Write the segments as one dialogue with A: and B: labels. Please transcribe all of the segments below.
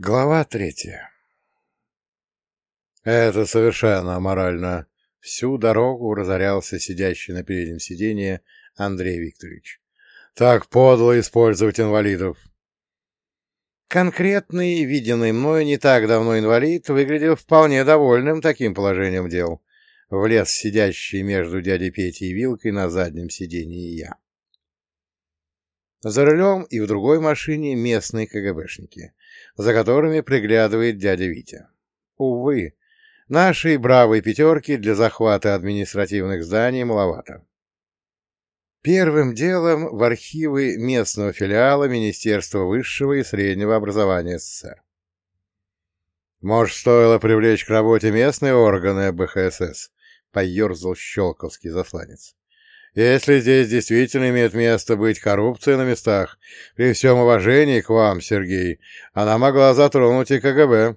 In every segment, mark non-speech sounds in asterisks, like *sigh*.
A: Глава третья Это совершенно аморально. Всю дорогу разорялся сидящий на переднем сиденье Андрей Викторович. Так подло использовать инвалидов. Конкретный, виденный мною не так давно инвалид, выглядел вполне довольным таким положением дел. Влез сидящий между дядей Петей и Вилкой на заднем сиденье я. За рулем и в другой машине местные КГБшники, за которыми приглядывает дядя Витя. Увы, нашей бравой пятерки для захвата административных зданий маловато. Первым делом в архивы местного филиала Министерства высшего и среднего образования СССР. Может, стоило привлечь к работе местные органы БХСС, поерзал щелковский засланец. Если здесь действительно имеет место быть коррупция на местах, при всем уважении к вам, Сергей, она могла затронуть и КГБ.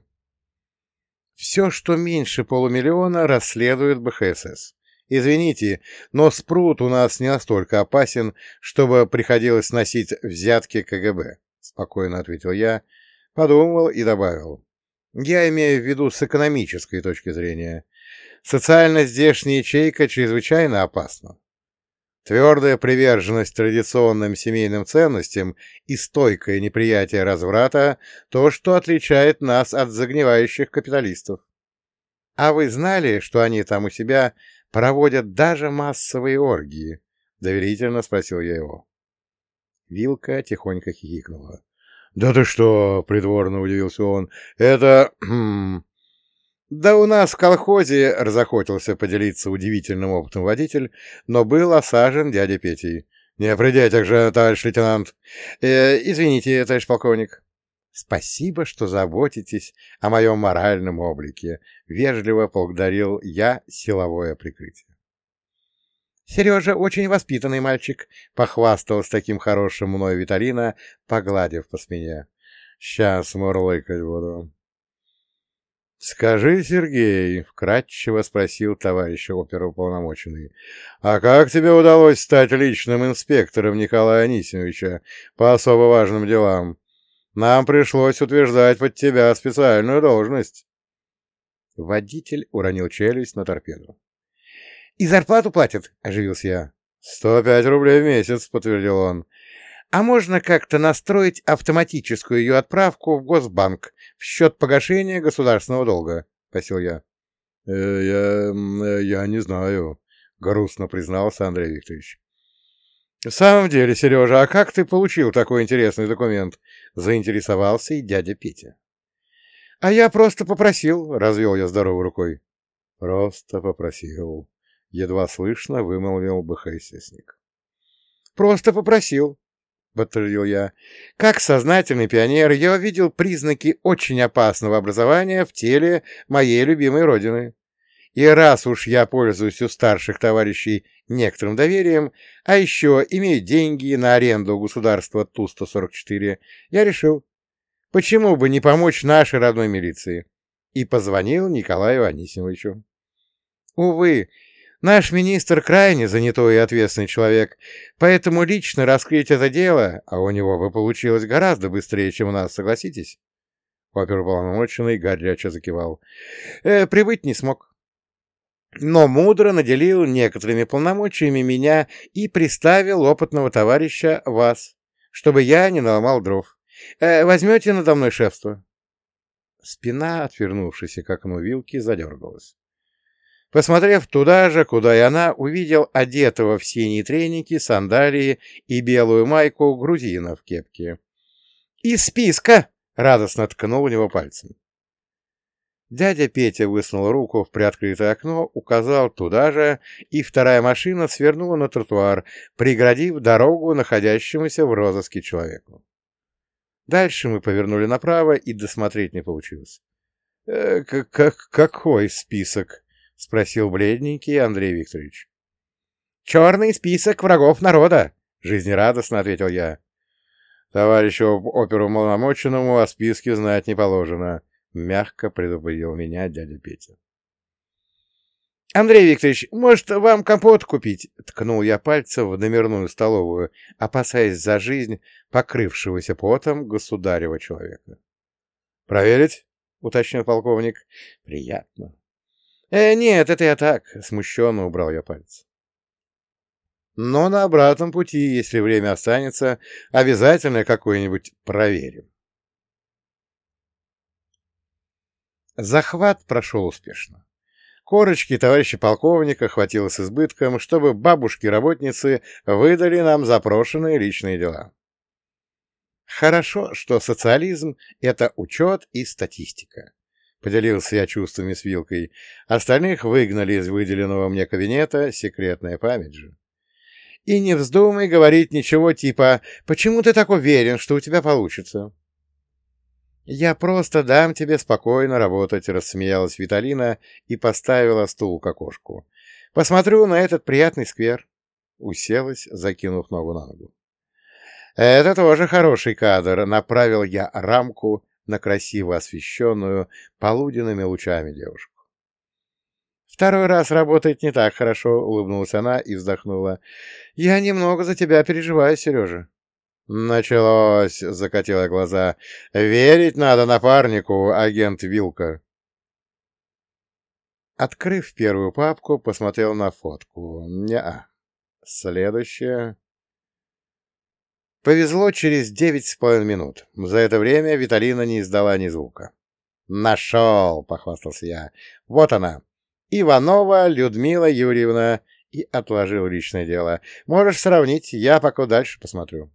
A: Все, что меньше полумиллиона, расследует БХСС. Извините, но спрут у нас не настолько опасен, чтобы приходилось носить взятки КГБ, спокойно ответил я, подумал и добавил. Я имею в виду с экономической точки зрения. Социально здешняя ячейка чрезвычайно опасна. Твердая приверженность традиционным семейным ценностям и стойкое неприятие разврата — то, что отличает нас от загнивающих капиталистов. А вы знали, что они там у себя проводят даже массовые оргии? — доверительно спросил я его. Вилка тихонько хихикнула. — Да ты что, — придворно удивился он, — это... *clears throat* Да у нас в колхозе разохотился поделиться удивительным опытом водитель, но был осажен дядя Петей. Не при детях же, товарищ лейтенант. Э, извините, товарищ полковник. Спасибо, что заботитесь о моем моральном облике. Вежливо поблагодарил я силовое прикрытие. Сережа очень воспитанный мальчик, похвасталась таким хорошим мной Виталина, погладив по спине. Сейчас мурлыкать буду. «Скажи, Сергей», — вкратчиво спросил товарищ оперуполномоченный, «а как тебе удалось стать личным инспектором Николая Анисимовича по особо важным делам? Нам пришлось утверждать под тебя специальную должность». Водитель уронил челюсть на торпеду. «И зарплату платят?» — оживился я. «Сто пять рублей в месяц», — подтвердил он. А можно как-то настроить автоматическую ее отправку в Госбанк в счет погашения государственного долга? — спросил я. «Э, я... Э, я не знаю, — грустно признался Андрей Викторович. — В самом деле, Сережа, а как ты получил такой интересный документ? — заинтересовался и дядя Петя. — А я просто попросил, — развел я здоровой рукой. — Просто попросил, — едва слышно вымолвил БХССник. — Просто попросил, — подтвердил я. «Как сознательный пионер я увидел признаки очень опасного образования в теле моей любимой родины. И раз уж я пользуюсь у старших товарищей некоторым доверием, а еще имею деньги на аренду государства Ту-144, я решил, почему бы не помочь нашей родной милиции?» И позвонил Николаю Анисимовичу. Увы, Наш министр крайне занятой и ответственный человек, поэтому лично раскрыть это дело, а у него бы получилось гораздо быстрее, чем у нас, согласитесь?» Оперуполномоченный горячо закивал. «Э, «Прибыть не смог. Но мудро наделил некоторыми полномочиями меня и приставил опытного товарища вас, чтобы я не наломал дров. Э, возьмете надо мной шефство?» Спина, отвернувшись к окну вилки, задергалась. Посмотрев туда же, куда и она, увидел одетого в синие треники, сандалии и белую майку грузина в кепке. «Из списка!» — радостно ткнул у него пальцем. Дядя Петя высунул руку в приоткрытое окно, указал туда же, и вторая машина свернула на тротуар, преградив дорогу находящемуся в розыске человеку. Дальше мы повернули направо, и досмотреть не получилось. «Э, как, «Какой список?» — спросил бледненький Андрей Викторович. «Черный список врагов народа», — жизнерадостно ответил я. «Товарищу оперу маломоченному о списке знать не положено», — мягко предупредил меня дядя Петя. «Андрей Викторович, может, вам компот купить?» — ткнул я пальцем в номерную столовую, опасаясь за жизнь покрывшегося потом государева человека. Проверить? — уточнил полковник. — Приятно. «Э, нет, это я так», — смущенно убрал я палец. «Но на обратном пути, если время останется, обязательно какой-нибудь проверим». Захват прошел успешно. Корочки товарища полковника хватило с избытком, чтобы бабушки-работницы выдали нам запрошенные личные дела. Хорошо, что социализм — это учет и статистика. Поделился я чувствами с Вилкой. Остальных выгнали из выделенного мне кабинета, секретная память же. И не вздумай говорить ничего типа «Почему ты так уверен, что у тебя получится?» «Я просто дам тебе спокойно работать», — рассмеялась Виталина и поставила стул к окошку. «Посмотрю на этот приятный сквер». Уселась, закинув ногу на ногу. «Это тоже хороший кадр», — направил я рамку на красиво освещенную полуденными лучами девушку. «Второй раз работает не так хорошо», — улыбнулась она и вздохнула. «Я немного за тебя переживаю, Сережа». «Началось», — закатила глаза. «Верить надо напарнику, агент Вилка». Открыв первую папку, посмотрел на фотку. Не-а. Следующее. Повезло через девять с половиной минут. За это время Виталина не издала ни звука. «Нашел!» — похвастался я. «Вот она! Иванова Людмила Юрьевна!» И отложил личное дело. «Можешь сравнить, я пока дальше посмотрю».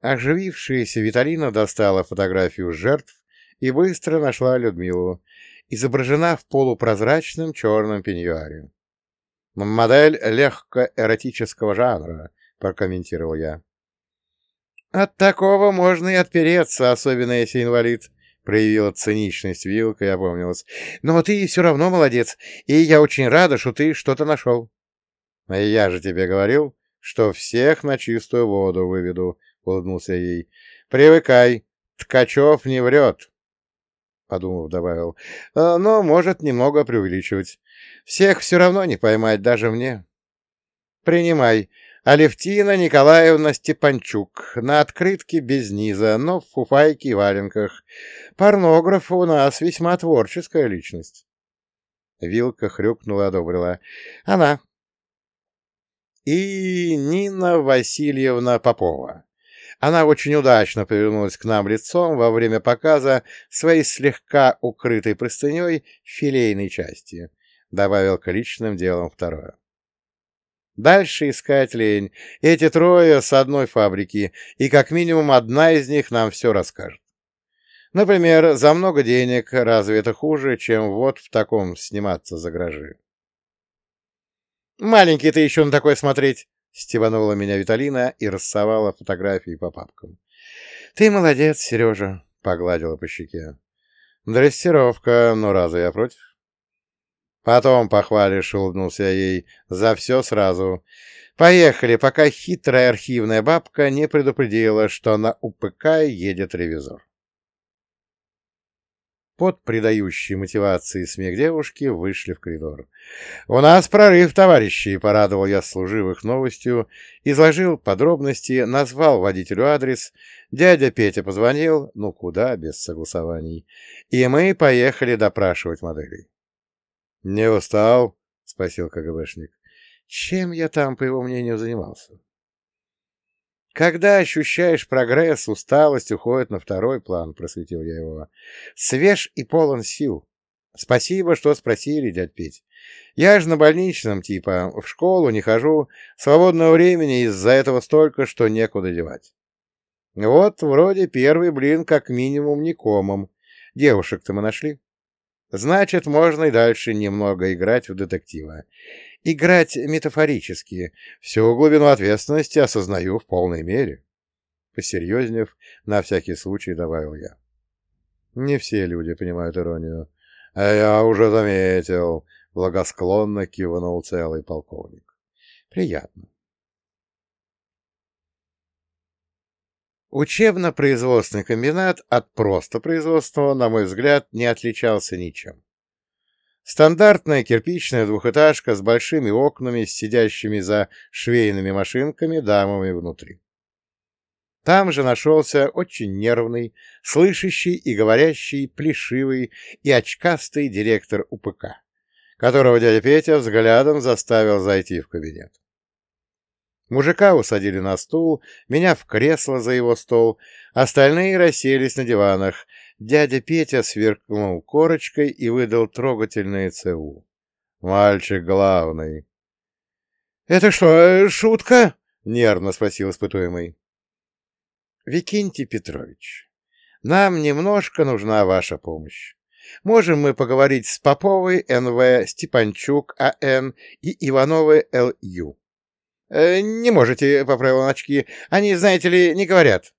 A: Оживившаяся Виталина достала фотографию жертв и быстро нашла Людмилу. Изображена в полупрозрачном черном пеньюаре. Модель легко-эротического жанра, прокомментировал я. «От такого можно и отпереться, особенно если инвалид», — проявила циничность Вилка и опомнилась. «Но ты все равно молодец, и я очень рада, что ты что-то нашел». «А я же тебе говорил, что всех на чистую воду выведу», — улыбнулся ей. «Привыкай, Ткачев не врет», — подумав, добавил. «А, «Но может немного преувеличивать. Всех все равно не поймать, даже мне». «Принимай. Алевтина Николаевна Степанчук. На открытке без низа, но в фуфайке и валенках. Порнограф у нас весьма творческая личность. Вилка хрюкнула, одобрила. Она. И Нина Васильевна Попова. Она очень удачно повернулась к нам лицом во время показа своей слегка укрытой простыней филейной части. Добавил к личным делам второе. Дальше искать лень. Эти трое с одной фабрики, и как минимум одна из них нам все расскажет. Например, за много денег разве это хуже, чем вот в таком сниматься за гроши? «Маленький ты еще на такое смотреть!» — стебанула меня Виталина и рассовала фотографии по папкам. «Ты молодец, Сережа!» — погладила по щеке. «Дрессировка, но разве я против?» Потом похвалишь, — улыбнулся ей, — за все сразу. Поехали, пока хитрая архивная бабка не предупредила, что на УПК едет ревизор. Под придающей мотивации смех девушки вышли в коридор. «У нас прорыв, товарищи!» — порадовал я служивых новостью, изложил подробности, назвал водителю адрес, дядя Петя позвонил, ну куда, без согласований, и мы поехали допрашивать моделей. — Не устал? — спросил КГБшник. — Чем я там, по его мнению, занимался? Когда ощущаешь прогресс, усталость уходит на второй план, — просветил я его. Свеж и полон сил. Спасибо, что спросили, дядь Петь. Я же на больничном, типа, в школу не хожу, свободного времени из-за этого столько, что некуда девать. Вот, вроде первый блин как минимум не комом. Девушек-то мы нашли. Значит, можно и дальше немного играть в детектива. Играть метафорически. Всю глубину ответственности осознаю в полной мере. Посерьезнев, на всякий случай добавил я. Не все люди понимают иронию. А я уже заметил, благосклонно кивнул целый полковник. Приятно. Учебно-производственный комбинат от просто производственного, на мой взгляд, не отличался ничем. Стандартная кирпичная двухэтажка с большими окнами, сидящими за швейными машинками дамами внутри. Там же нашелся очень нервный, слышащий и говорящий, плешивый и очкастый директор УПК, которого дядя Петя взглядом заставил зайти в кабинет. Мужика усадили на стул, меня в кресло за его стол, остальные расселись на диванах. Дядя Петя сверкнул корочкой и выдал трогательное ЦУ. Мальчик главный. — Это что, шутка? — нервно спросил испытуемый. — Викентий Петрович, нам немножко нужна ваша помощь. Можем мы поговорить с Поповой Н.В., Степанчук А.Н. и Ивановой Л.Ю. Э, не можете, — поправил очки. Они, знаете ли, не говорят.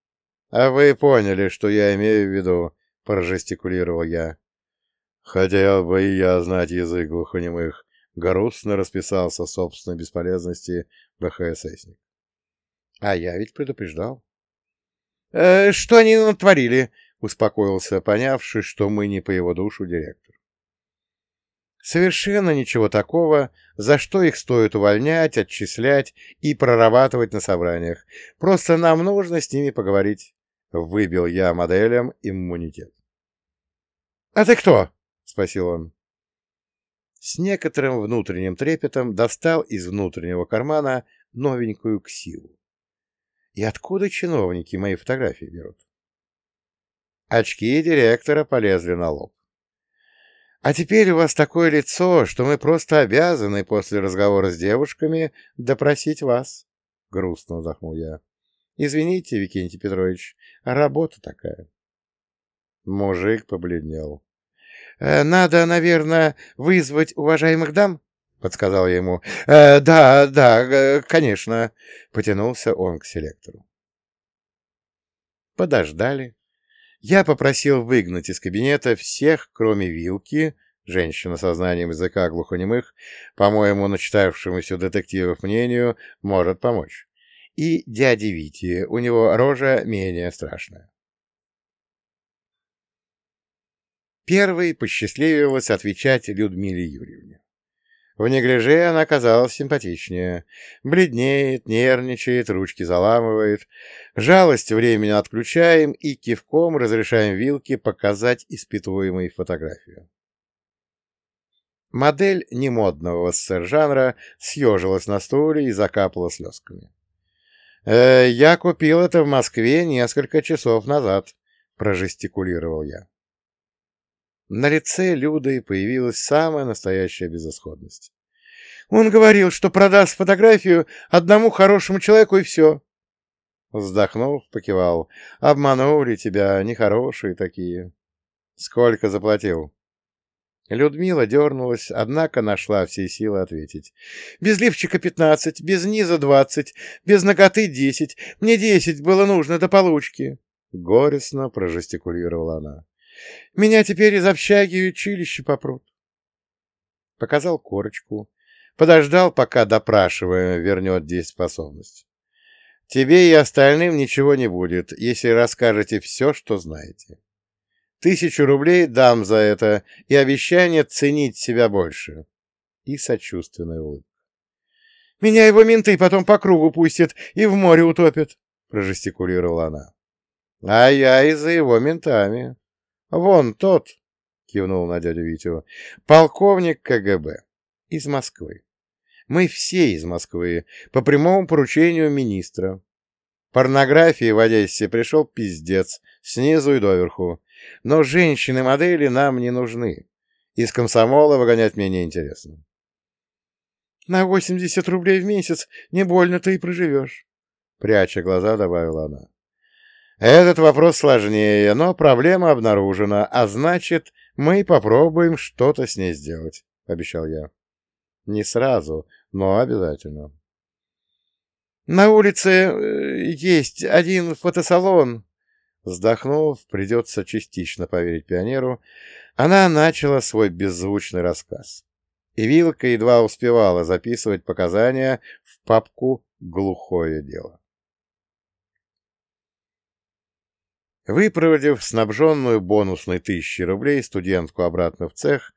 A: — А вы поняли, что я имею в виду, — прожестикулировал я. — Хотел бы и я знать язык глухонемых. Грустно расписался в собственной бесполезности БХССник. — А я ведь предупреждал. «Э, — Что они натворили? — успокоился, понявший, что мы не по его душу директор. Совершенно ничего такого, за что их стоит увольнять, отчислять и прорабатывать на собраниях. Просто нам нужно с ними поговорить. Выбил я моделям иммунитет. — А ты кто? — спросил он. С некоторым внутренним трепетом достал из внутреннего кармана новенькую ксиву. И откуда чиновники мои фотографии берут? Очки директора полезли на лоб. А теперь у вас такое лицо, что мы просто обязаны после разговора с девушками допросить вас. Грустно вздохнул я. Извините, Викентий Петрович, работа такая. Мужик побледнел. «Э, «Надо, наверное, вызвать уважаемых дам?» — подсказал я ему. «Э, «Да, да, э, конечно», — потянулся он к селектору. Подождали, я попросил выгнать из кабинета всех, кроме Вилки, женщина со знанием языка глухонемых, по-моему, начитавшемуся детективов мнению, может помочь, и дяди Вити, у него рожа менее страшная. Первой посчастливилось отвечать Людмиле Юрьевне. В неглиже она казалась симпатичнее. Бледнеет, нервничает, ручки заламывает. Жалость времени отключаем и кивком разрешаем Вилке показать испытуемой фотографию. Модель немодного СССР-жанра съежилась на стуле и закапала слезками. «Э, «Я купил это в Москве несколько часов назад», — прожестикулировал я. На лице Люды появилась самая настоящая безысходность. Он говорил, что продаст фотографию одному хорошему человеку и все. Вздохнув, покивал. Обманули тебя, нехорошие такие. Сколько заплатил? Людмила дернулась, однако нашла все силы ответить. «Без лифчика пятнадцать, без низа двадцать, без ноготы десять. Мне десять было нужно до получки». Горестно прожестикулировала она. Меня теперь из общаги и училища попрут. Показал корочку. Подождал, пока допрашиваемый вернет дееспособность. Тебе и остальным ничего не будет, если расскажете все, что знаете. Тысячу рублей дам за это и обещание ценить себя больше. И сочувственная улыбка. «Меня его менты потом по кругу пустят и в море утопят», — прожестикулировала она. «А я и за его ментами», Вон тот, кивнул на дядю Витю, полковник КГБ из Москвы. Мы все из Москвы, по прямому поручению министра. Порнографии в Одессе пришел пиздец, снизу и доверху. Но женщины-модели нам не нужны. Из комсомола выгонять мне неинтересно. На восемьдесят рублей в месяц не больно ты и проживешь. Пряча глаза, добавила она. Этот вопрос сложнее, но проблема обнаружена, а значит, мы попробуем что-то с ней сделать, — обещал я. Не сразу, но обязательно. На улице э, есть один фотосалон. Вздохнув, придется частично поверить пионеру, она начала свой беззвучный рассказ. И Вилка едва успевала записывать показания в папку «Глухое дело». Выпроводив снабженную бонусной тысячи рублей студентку обратно в цех,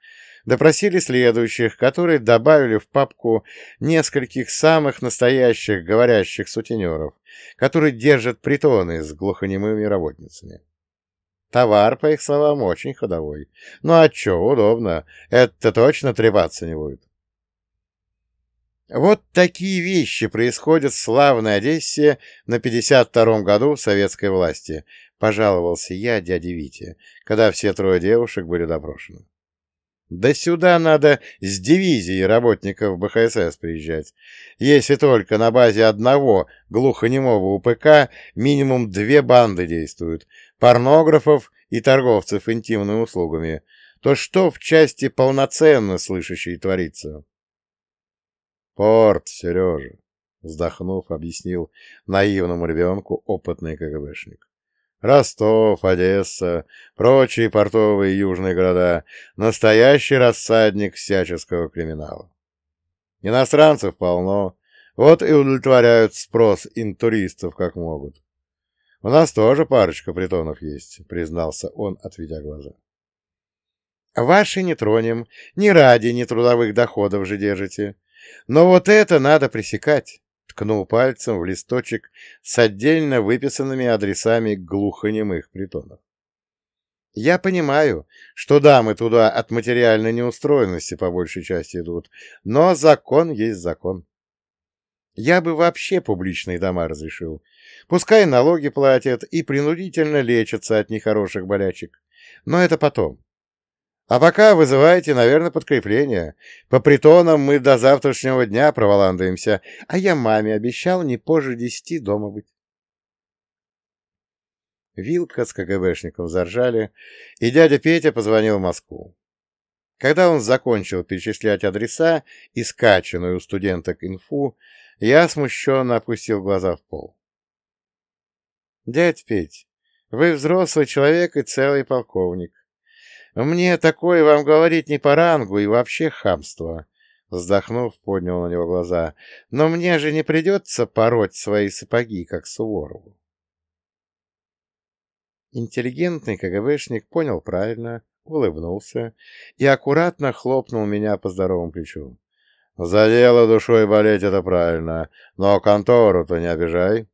A: Допросили следующих, которые добавили в папку нескольких самых настоящих говорящих сутенеров, которые держат притоны с глухонемыми работницами. Товар, по их словам, очень ходовой. Ну а чё, удобно. Это точно трепаться не будет. Вот такие вещи происходят в славной Одессе на 52-м году советской власти, пожаловался я дяде Вите, когда все трое девушек были допрошены. Да сюда надо с дивизией работников БХСС приезжать. Если только на базе одного глухонемого УПК минимум две банды действуют, порнографов и торговцев интимными услугами, то что в части полноценно слышащей творится? Порт, Сережа, вздохнув, объяснил наивному ребенку опытный КГБшник. Ростов, Одесса, прочие портовые южные города — настоящий рассадник всяческого криминала. Иностранцев полно, вот и удовлетворяют спрос интуристов как могут. У нас тоже парочка притонов есть, признался он, отведя глаза. Ваши не тронем, ни ради нетрудовых доходов же держите. Но вот это надо пресекать ткнул пальцем в листочек с отдельно выписанными адресами глухонемых притонов. Я понимаю, что дамы туда от материальной неустроенности по большей части идут, но закон есть закон. Я бы вообще публичные дома разрешил. Пускай налоги платят и принудительно лечатся от нехороших болячек. Но это потом. А пока вызывайте, наверное, подкрепление. По притонам мы до завтрашнего дня проволандаемся, а я маме обещал не позже десяти дома быть. Вилка с КГБшником заржали, и дядя Петя позвонил в Москву. Когда он закончил перечислять адреса и скачанную у студенток инфу, я смущенно опустил глаза в пол. «Дядь Петь, вы взрослый человек и целый полковник. Мне такое вам говорить не по рангу и вообще хамство. Вздохнув, поднял на него глаза. Но мне же не придется пороть свои сапоги, как Суворову. Интеллигентный КГБшник понял правильно, улыбнулся и аккуратно хлопнул меня по здоровому плечу. «За дело душой болеть — это правильно, но контору-то не обижай».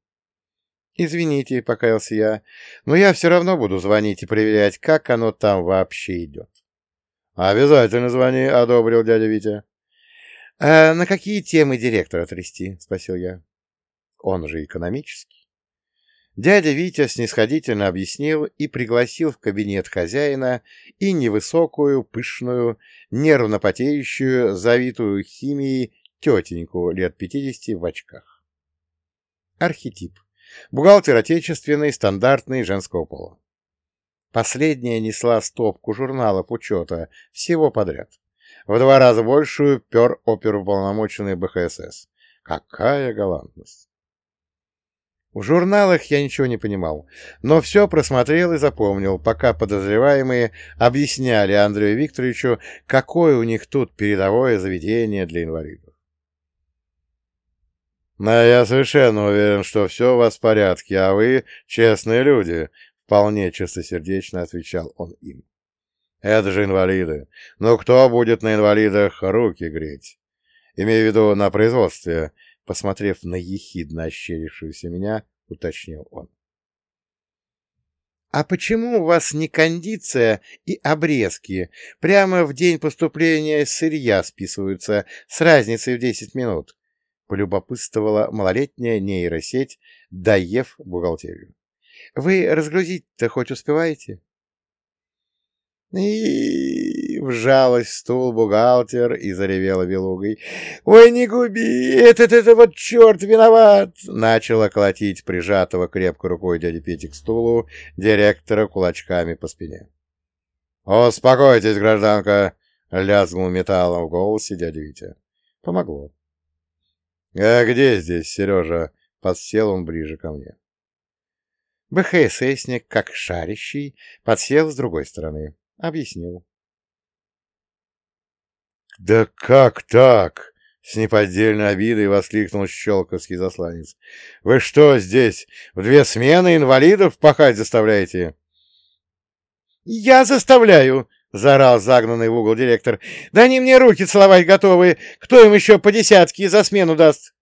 A: «Извините», — покаялся я, — «но я все равно буду звонить и проверять, как оно там вообще идет». «Обязательно звони», — одобрил дядя Витя. «А на какие темы директора трясти?» — спросил я. «Он же экономический». Дядя Витя снисходительно объяснил и пригласил в кабинет хозяина и невысокую, пышную, нервно потеющую, завитую химией тетеньку лет пятидесяти в очках. Архетип. Бухгалтер отечественный, стандартный, женского пола. Последняя несла стопку журналов учета, всего подряд. В два раза большую пер оперуполномоченный БХСС. Какая галантность! В журналах я ничего не понимал, но все просмотрел и запомнил, пока подозреваемые объясняли Андрею Викторовичу, какое у них тут передовое заведение для инвалидов. Но я совершенно уверен, что все у вас в порядке, а вы честные люди, — вполне чистосердечно отвечал он им. Это же инвалиды. Но кто будет на инвалидах руки греть? Имею в виду на производстве, посмотрев на ехидно ощерившуюся меня, уточнил он. «А почему у вас не кондиция и обрезки? Прямо в день поступления сырья списываются с разницей в десять минут?» — полюбопытствовала малолетняя нейросеть, доев бухгалтерию. — Вы разгрузить-то хоть успеваете? И вжалась в стул бухгалтер и заревела белугой. «Ой, не губи! Этот это вот черт виноват!» Начала колотить прижатого крепко рукой дяди Пети к стулу директора кулачками по спине. «Успокойтесь, гражданка!» — лязгнул металлом в голосе дядя Витя. Помогло. «А где здесь Сережа?» — подсел он ближе ко мне. БХССник, как шарящий, подсел с другой стороны. Объяснил. «Да как так?» — с неподдельной обидой воскликнул щелковский засланец. «Вы что здесь, в две смены инвалидов пахать заставляете?» «Я заставляю!» — заорал загнанный в угол директор. «Да они мне руки целовать готовы! Кто им еще по десятке за смену даст?»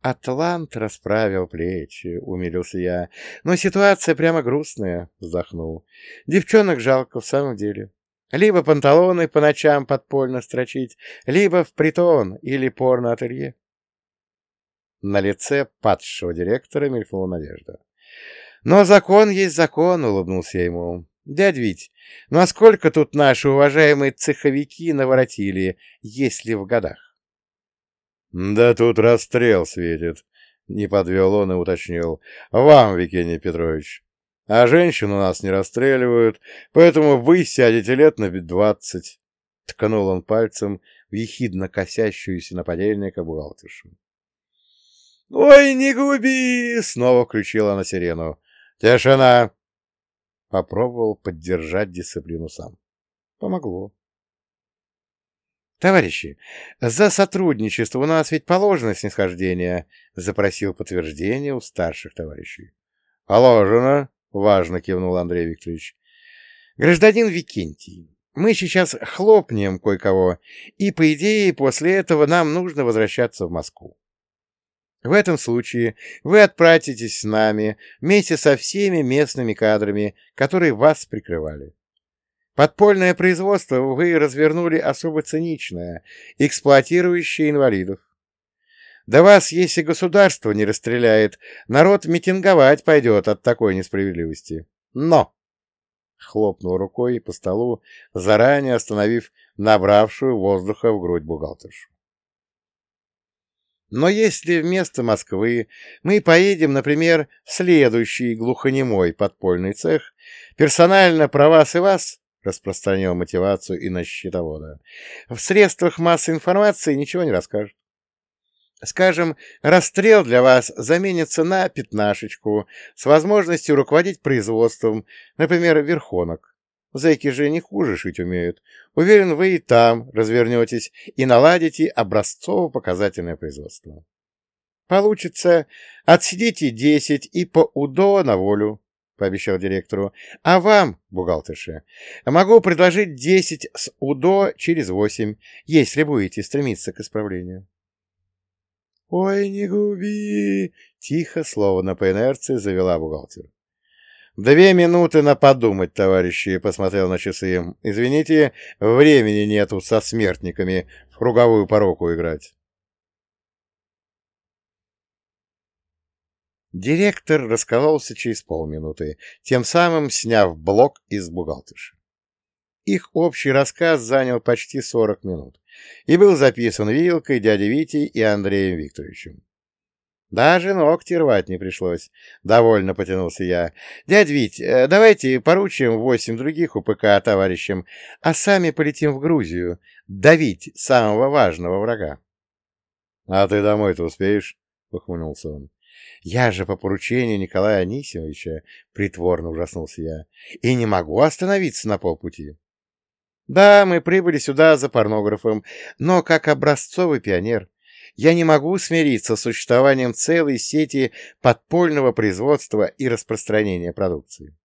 A: Атлант расправил плечи, умилился я. Но ситуация прямо грустная, вздохнул. Девчонок жалко в самом деле. Либо панталоны по ночам подпольно строчить, либо в притон или порно-ателье. На лице падшего директора мелькнула надежда. «Но закон есть закон», — улыбнулся я ему. «Дядь Вить, ну а сколько тут наши уважаемые цеховики наворотили, если в годах?»
B: «Да тут расстрел светит», — не подвел он и уточнил. «Вам, Викений Петрович. А женщин у нас не расстреливают, поэтому вы сядете лет на двадцать». Ткнул он пальцем в ехидно косящуюся на подельника бухгалтершу.
A: «Ой, не губи!» — снова включила на сирену. «Тишина!» Попробовал поддержать дисциплину сам. Помогло. «Товарищи, за сотрудничество у нас ведь положено снисхождение», — запросил подтверждение у старших товарищей.
B: «Положено», — важно кивнул Андрей Викторович.
A: «Гражданин Викентий, мы сейчас хлопнем кое-кого, и, по идее, после этого нам нужно возвращаться в Москву. В этом случае вы отправитесь с нами вместе со всеми местными кадрами, которые вас прикрывали. Подпольное производство вы развернули особо циничное, эксплуатирующее инвалидов. Да вас, если государство не расстреляет, народ митинговать пойдет от такой несправедливости. Но!» Хлопнул рукой по столу, заранее остановив набравшую воздуха в грудь бухгалтершу. Но если вместо Москвы мы поедем, например, в следующий глухонемой подпольный цех, персонально про вас и вас, распространил мотивацию и на счетовода, в средствах массовой информации ничего не расскажут. Скажем, расстрел для вас заменится на пятнашечку с возможностью руководить производством, например, верхонок. Зайки же не хуже шить умеют. Уверен, вы и там развернетесь и наладите образцово-показательное производство. Получится, отсидите десять и по УДО на волю, — пообещал директору. А вам, бухгалтерша, могу предложить десять с УДО через восемь, если будете стремиться к исправлению. — Ой, не губи! — тихо, словно по инерции, завела бухгалтер. «Две минуты на подумать, товарищи», — посмотрел на часы. «Извините, времени нету со смертниками в круговую пороку играть». Директор раскололся через полминуты, тем самым сняв блок из бухгалтерши. Их общий рассказ занял почти сорок минут и был записан Вилкой, дядей Витей и Андреем Викторовичем. Даже ногти рвать не пришлось. Довольно потянулся я. Дядь Вить, э, давайте поручим восемь других УПК товарищам, а сами полетим в Грузию давить самого важного врага.
B: — А ты домой-то успеешь? — ухмыльнулся он.
A: — Я же по поручению Николая Анисимовича, — притворно ужаснулся я, — и не могу остановиться на полпути. Да, мы прибыли сюда за порнографом, но как образцовый пионер — я не могу смириться с существованием целой сети подпольного производства и распространения продукции.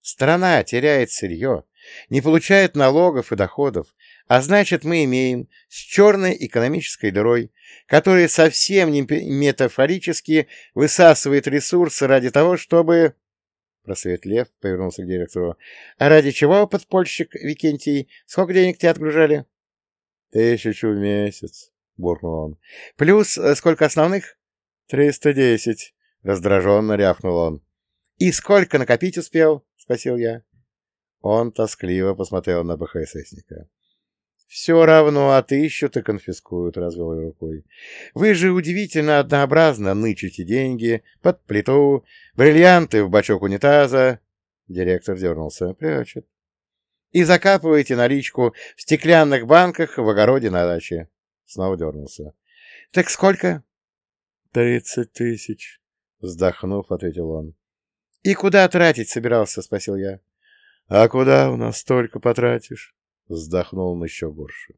A: Страна теряет сырье, не получает налогов и доходов, а значит мы имеем с черной экономической дырой, которая совсем не метафорически высасывает ресурсы ради того, чтобы... Просветлев повернулся к директору. — А ради чего, подпольщик Викентий? Сколько денег тебе отгружали?
B: — Тысячу в месяц. — буркнул он.
A: — Плюс э, сколько основных?
B: — Триста десять, — раздраженно рявкнул он.
A: — И сколько накопить успел? — спросил я.
B: Он тоскливо посмотрел на БХССника.
A: — Все равно отыщут и конфискуют, — развел я рукой. — Вы же удивительно однообразно нычете деньги под плиту, бриллианты в бачок унитаза. Директор дернулся. — Прячет. — И закапываете наличку в стеклянных банках в огороде на даче. Снова дернулся. — Так сколько?
B: — Тридцать тысяч, — вздохнув, ответил он.
A: — И куда тратить собирался? — спросил я.
B: — А куда у нас столько потратишь? — вздохнул он еще горше.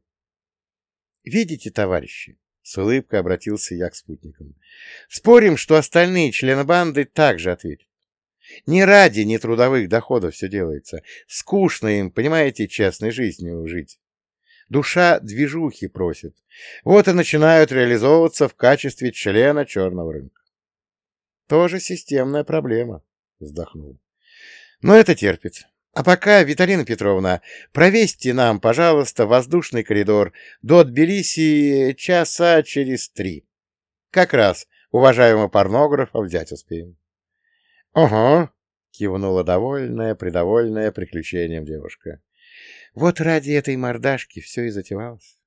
A: — Видите, товарищи? — с улыбкой обратился я к спутникам. — Спорим, что остальные члены банды также ответят. Не ради нетрудовых доходов все делается. Скучно им, понимаете, честной жизнью жить. Душа движухи просит. Вот и начинают реализовываться в качестве члена черного рынка. Тоже системная проблема, вздохнул. Но это терпит. А пока, Виталина Петровна, провесьте нам, пожалуйста, воздушный коридор до Тбилиси часа через три. Как раз уважаемого порнографа взять успеем. — Ага, — кивнула довольная, придовольная приключением девушка. — Вот ради этой мордашки все и затевалось.